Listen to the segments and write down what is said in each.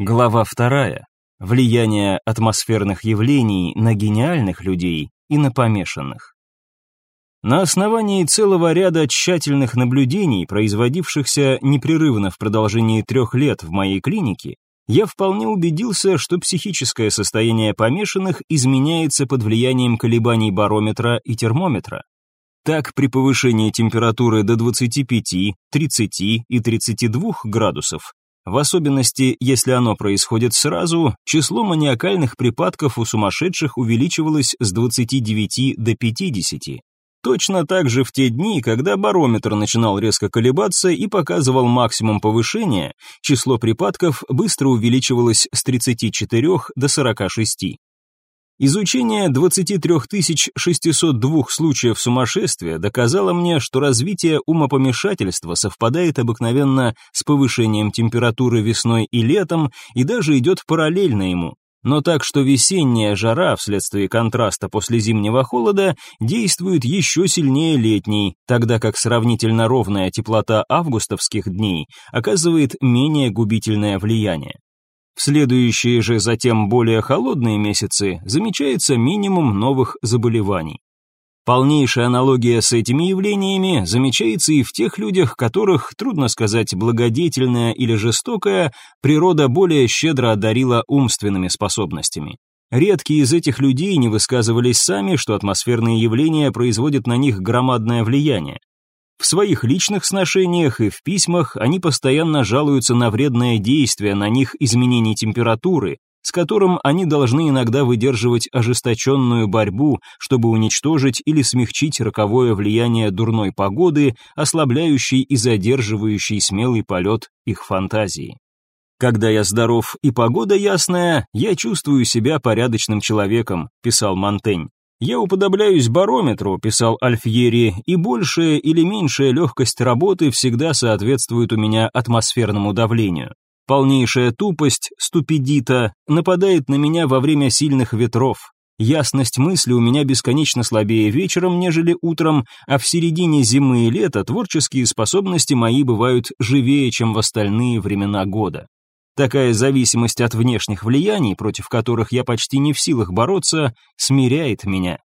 Глава вторая. Влияние атмосферных явлений на гениальных людей и на помешанных. На основании целого ряда тщательных наблюдений, производившихся непрерывно в продолжении трех лет в моей клинике, я вполне убедился, что психическое состояние помешанных изменяется под влиянием колебаний барометра и термометра. Так, при повышении температуры до 25, 30 и 32 градусов в особенности, если оно происходит сразу, число маниакальных припадков у сумасшедших увеличивалось с 29 до 50. Точно так же в те дни, когда барометр начинал резко колебаться и показывал максимум повышения, число припадков быстро увеличивалось с 34 до 46. Изучение 23 602 случаев сумасшествия доказало мне, что развитие умопомешательства совпадает обыкновенно с повышением температуры весной и летом и даже идет параллельно ему. Но так, что весенняя жара вследствие контраста после зимнего холода действует еще сильнее летней, тогда как сравнительно ровная теплота августовских дней оказывает менее губительное влияние. В следующие же затем более холодные месяцы замечается минимум новых заболеваний. Полнейшая аналогия с этими явлениями замечается и в тех людях, которых, трудно сказать, благодетельная или жестокая, природа более щедро одарила умственными способностями. Редкие из этих людей не высказывались сами, что атмосферные явления производят на них громадное влияние. В своих личных сношениях и в письмах они постоянно жалуются на вредное действие на них изменений температуры, с которым они должны иногда выдерживать ожесточенную борьбу, чтобы уничтожить или смягчить роковое влияние дурной погоды, ослабляющей и задерживающей смелый полет их фантазии. «Когда я здоров и погода ясная, я чувствую себя порядочным человеком», писал Монтень. «Я уподобляюсь барометру», — писал Альфьери, «и большая или меньшая легкость работы всегда соответствует у меня атмосферному давлению. Полнейшая тупость, ступидита, нападает на меня во время сильных ветров. Ясность мысли у меня бесконечно слабее вечером, нежели утром, а в середине зимы и лета творческие способности мои бывают живее, чем в остальные времена года. Такая зависимость от внешних влияний, против которых я почти не в силах бороться, смиряет меня.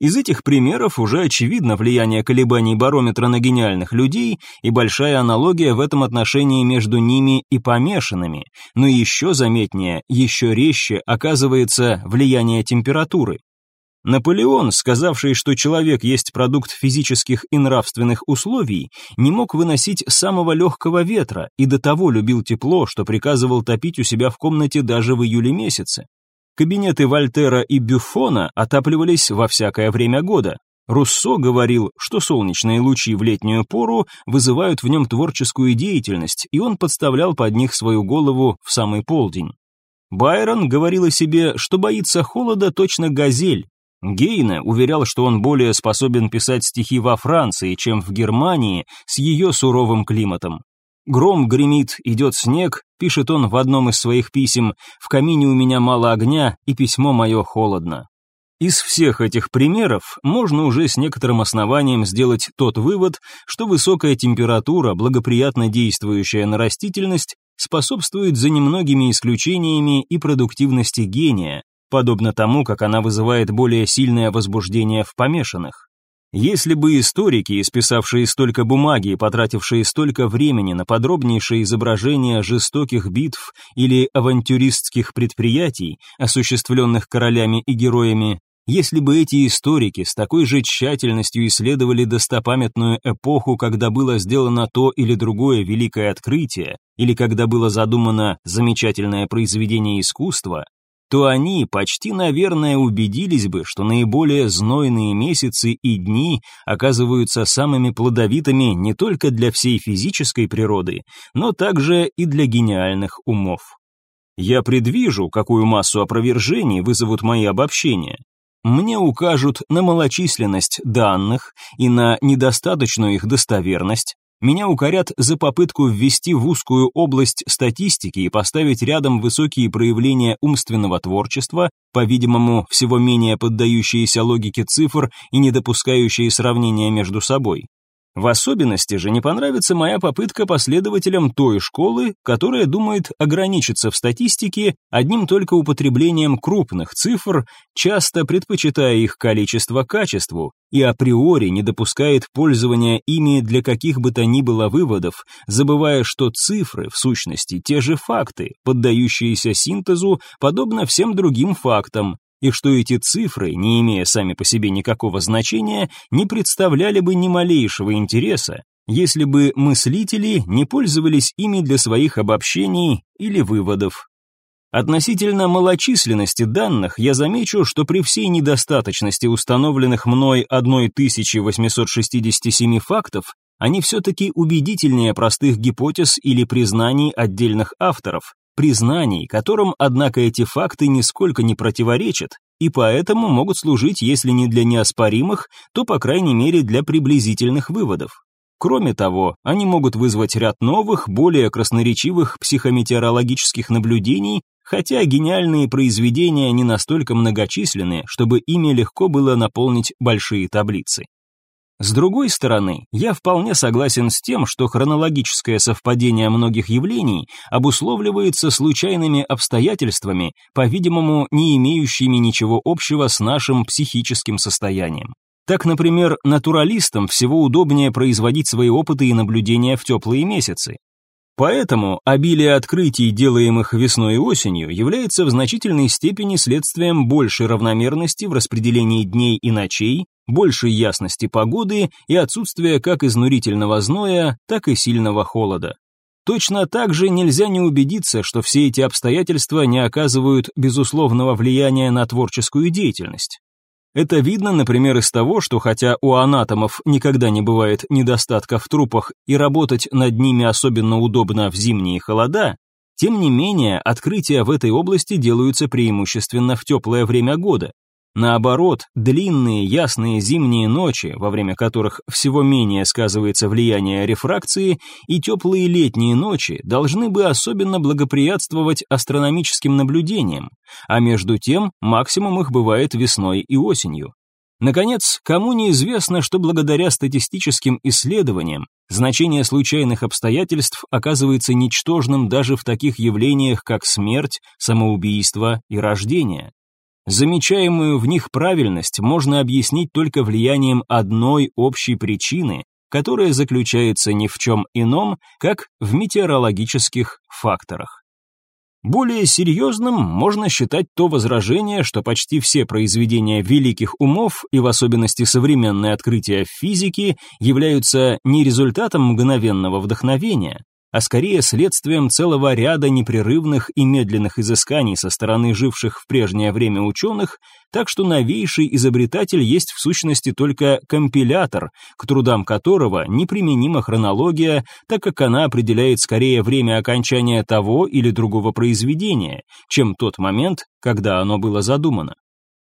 Из этих примеров уже очевидно влияние колебаний барометра на гениальных людей и большая аналогия в этом отношении между ними и помешанными, но еще заметнее, еще резче оказывается влияние температуры. Наполеон, сказавший, что человек есть продукт физических и нравственных условий, не мог выносить самого легкого ветра и до того любил тепло, что приказывал топить у себя в комнате даже в июле месяце. Кабинеты Вольтера и Бюфона отапливались во всякое время года. Руссо говорил, что солнечные лучи в летнюю пору вызывают в нем творческую деятельность, и он подставлял под них свою голову в самый полдень. Байрон говорил о себе, что боится холода точно газель, Гейне уверял, что он более способен писать стихи во Франции, чем в Германии с ее суровым климатом. «Гром гремит, идет снег», пишет он в одном из своих писем, «в камине у меня мало огня, и письмо мое холодно». Из всех этих примеров можно уже с некоторым основанием сделать тот вывод, что высокая температура, благоприятно действующая на растительность, способствует за немногими исключениями и продуктивности гения, подобно тому, как она вызывает более сильное возбуждение в помешанных. Если бы историки, исписавшие столько бумаги и потратившие столько времени на подробнейшее изображение жестоких битв или авантюристских предприятий, осуществленных королями и героями, если бы эти историки с такой же тщательностью исследовали достопамятную эпоху, когда было сделано то или другое великое открытие, или когда было задумано замечательное произведение искусства, то они почти, наверное, убедились бы, что наиболее знойные месяцы и дни оказываются самыми плодовитыми не только для всей физической природы, но также и для гениальных умов. Я предвижу, какую массу опровержений вызовут мои обобщения. Мне укажут на малочисленность данных и на недостаточную их достоверность, меня укорят за попытку ввести в узкую область статистики и поставить рядом высокие проявления умственного творчества, по-видимому, всего менее поддающиеся логике цифр и не допускающие сравнения между собой. В особенности же не понравится моя попытка последователям той школы, которая думает ограничиться в статистике одним только употреблением крупных цифр, часто предпочитая их количество качеству, и априори не допускает пользования ими для каких бы то ни было выводов, забывая, что цифры, в сущности, те же факты, поддающиеся синтезу, подобно всем другим фактам, и что эти цифры, не имея сами по себе никакого значения, не представляли бы ни малейшего интереса, если бы мыслители не пользовались ими для своих обобщений или выводов. Относительно малочисленности данных я замечу, что при всей недостаточности установленных мной 1867 фактов, они все-таки убедительнее простых гипотез или признаний отдельных авторов, признаний, которым, однако, эти факты нисколько не противоречат, и поэтому могут служить, если не для неоспоримых, то, по крайней мере, для приблизительных выводов. Кроме того, они могут вызвать ряд новых, более красноречивых психометеорологических наблюдений, хотя гениальные произведения не настолько многочисленны, чтобы ими легко было наполнить большие таблицы. С другой стороны, я вполне согласен с тем, что хронологическое совпадение многих явлений обусловливается случайными обстоятельствами, по-видимому, не имеющими ничего общего с нашим психическим состоянием. Так, например, натуралистам всего удобнее производить свои опыты и наблюдения в теплые месяцы. Поэтому обилие открытий, делаемых весной и осенью, является в значительной степени следствием большей равномерности в распределении дней и ночей, большей ясности погоды и отсутствия как изнурительного зноя, так и сильного холода. Точно так же нельзя не убедиться, что все эти обстоятельства не оказывают безусловного влияния на творческую деятельность. Это видно, например, из того, что хотя у анатомов никогда не бывает недостатка в трупах и работать над ними особенно удобно в зимние холода, тем не менее открытия в этой области делаются преимущественно в теплое время года, Наоборот, длинные ясные зимние ночи, во время которых всего менее сказывается влияние рефракции, и теплые летние ночи должны бы особенно благоприятствовать астрономическим наблюдениям, а между тем максимум их бывает весной и осенью. Наконец, кому неизвестно, что благодаря статистическим исследованиям значение случайных обстоятельств оказывается ничтожным даже в таких явлениях, как смерть, самоубийство и рождение. Замечаемую в них правильность можно объяснить только влиянием одной общей причины, которая заключается ни в чем ином, как в метеорологических факторах. Более серьезным можно считать то возражение, что почти все произведения великих умов, и в особенности современные открытия в физике, являются не результатом мгновенного вдохновения, а скорее следствием целого ряда непрерывных и медленных изысканий со стороны живших в прежнее время ученых, так что новейший изобретатель есть в сущности только компилятор, к трудам которого неприменима хронология, так как она определяет скорее время окончания того или другого произведения, чем тот момент, когда оно было задумано.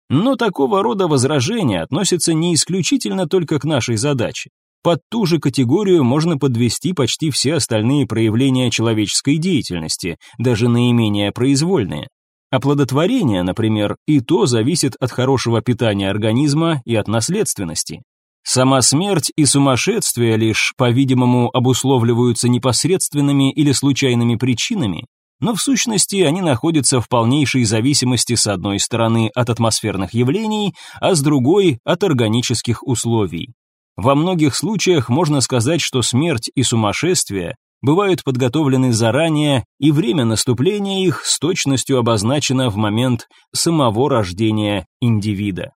Но такого рода возражения относятся не исключительно только к нашей задаче. Под ту же категорию можно подвести почти все остальные проявления человеческой деятельности, даже наименее произвольные. Оплодотворение, например, и то зависит от хорошего питания организма и от наследственности. Сама смерть и сумасшествие лишь, по-видимому, обусловливаются непосредственными или случайными причинами, но в сущности они находятся в полнейшей зависимости с одной стороны от атмосферных явлений, а с другой от органических условий. Во многих случаях можно сказать, что смерть и сумасшествие бывают подготовлены заранее, и время наступления их с точностью обозначено в момент самого рождения индивида.